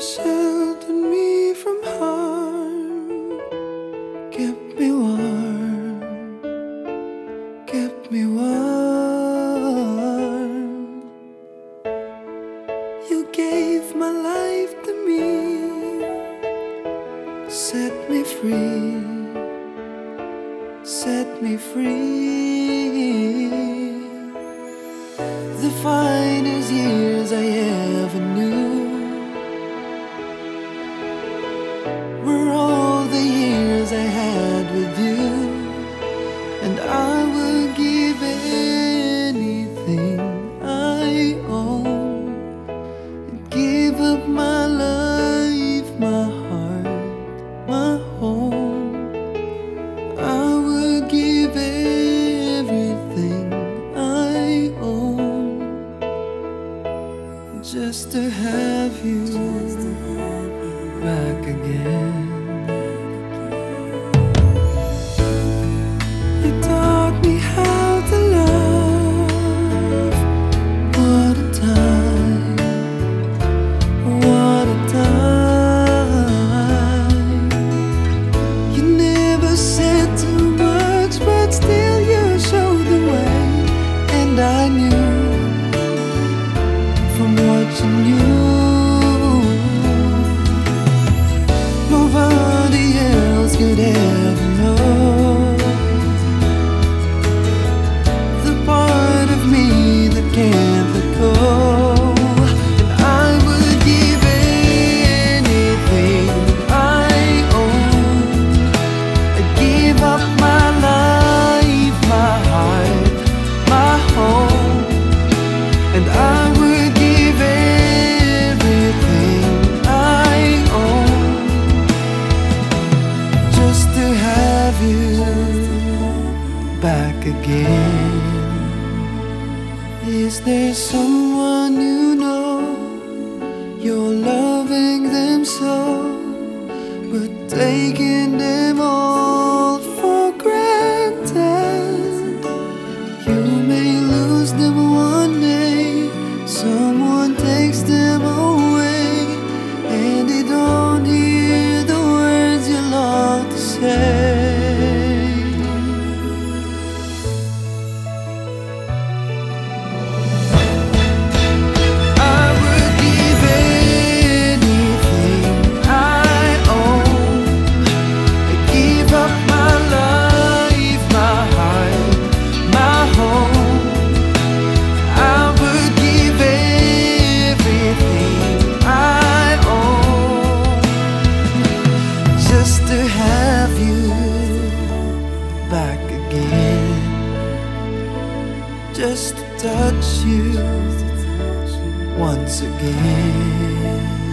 sheltered me from harm, kept me warm, kept me warm. You gave my life to me, set me free, set me free. The fine is 总有。again. Is there someone you know you're loving them so, but taking? have you back again. Just to touch you once again.